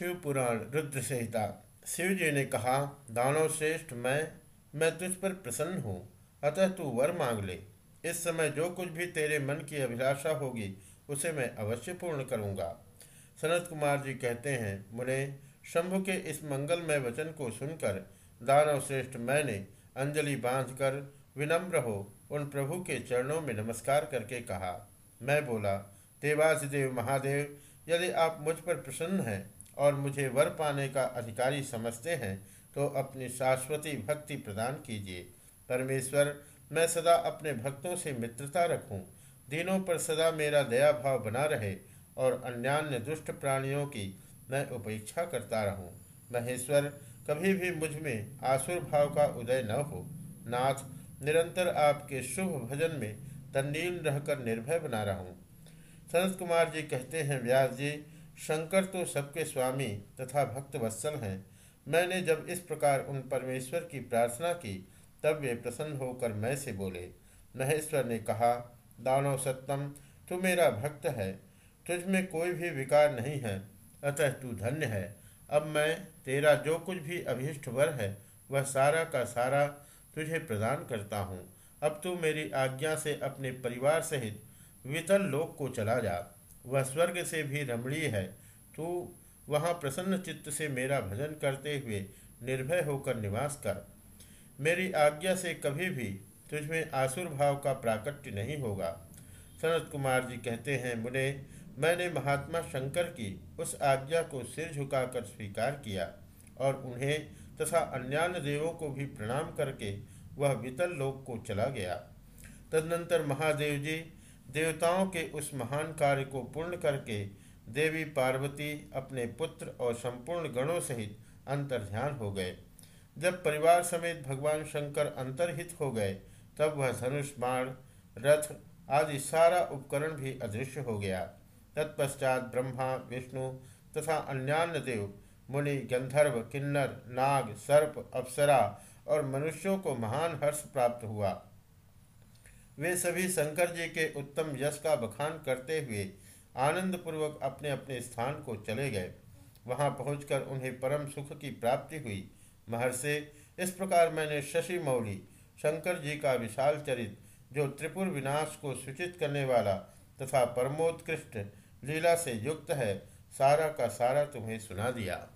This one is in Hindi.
शिव पुराण रुद्र संहिता शिव जी ने कहा, दानव श्रेष्ठ, मैं मैं तुझ पर प्रसन्न हूँ, अतः तू वर मांग ले। इस समय जो कुछ भी तेरे मन की अभिलाषा होगी, उसे मैं अवश्य पूर्ण करूँगा। सनत कुमार जी कहते हैं, मुने, शंभु के इस मंगलमय वचन को सुनकर, दानव श्रेष्ठ, मैंने अंजलि बांधकर, विनम्र हो, उन प्रभु के चरणों में नमस्कार करके कहा। मैं बोला देवासिदेव महादेव, यदि आप मुझ पर प्रसन्न हैं और मुझे वर पाने का अधिकारी समझते हैं तो अपनी शाश्वती भक्ति प्रदान कीजिए परमेश्वर मैं सदा अपने भक्तों से मित्रता रखूँ, दिनों पर सदा मेरा दया भाव बना रहे और अन्यान्य दुष्ट प्राणियों की मैं उपेक्षा करता रहूँ। महेश्वर कभी भी मुझमें आसुर भाव का उदय न हो नाथ निरंतर आपके शुभ भजन में तन्नील रहकर निर्भय बना रहूँ। संत कुमार जी कहते हैं व्यास जी शंकर तो सबके स्वामी तथा भक्त वत्सल हैं। मैंने जब इस प्रकार उन परमेश्वर की प्रार्थना की, तब वे प्रसन्न होकर मैं से बोले, महेश्वर ने कहा, दानव सत्तम, तू मेरा भक्त है, तुझ में कोई भी विकार नहीं है, अतः तू धन्य है। अब मैं तेरा जो कुछ भी अभीष्ट वर है, वह सारा का सारा तुझे प्रदान करता हूँ। अब तू मेरी आज्ञा से अपने परिवार सहित वितल लोक को चला जा। वह स्वर्ग से भी रमणीय है। तू वहाँ प्रसन्न चित्त से मेरा भजन करते हुए निर्भय होकर निवास कर। मेरी आज्ञा से कभी भी तुझमें आसुर भाव का प्राकट्य नहीं होगा। सनत कुमार जी कहते हैं, मुने, मैंने महात्मा शंकर की उस आज्ञा को सिर झुकाकर स्वीकार किया और उन्हें तथा अन्यान्य देवों को भी प्रणाम करके वह वितल लोक को चला गया। तदनंतर महादेव जी देवताओं के उस महान कार्य को पूर्ण करके देवी पार्वती अपने पुत्र और संपूर्ण गणों सहित अंतर्ध्यान हो गए। जब परिवार समेत भगवान शंकर अंतर्हित हो गए, तब वह धनुष, बाण, रथ आदि सारा उपकरण भी अदृश्य हो गया। तत्पश्चात ब्रह्मा, विष्णु तथा अन्यान्य देव, मुनि, गंधर्व, किन्नर, नाग, सर्प, अप्सरा और मनुष्यों को महान हर्ष प्राप्त हुआ। वे सभी शंकर जी के उत्तम यश का बखान करते हुए आनंद पूर्वक अपने अपने स्थान को चले गए। वहाँ पहुंचकर उन्हें परम सुख की प्राप्ति हुई। महर्षि, इस प्रकार मैंने शशि मौली, शंकर जी का विशाल चरित, जो त्रिपुर विनाश को सूचित करने वाला तथा परमोत्कृष्ट, लीला से युक्त है, सारा का सारा तुम्हें सुना दिया।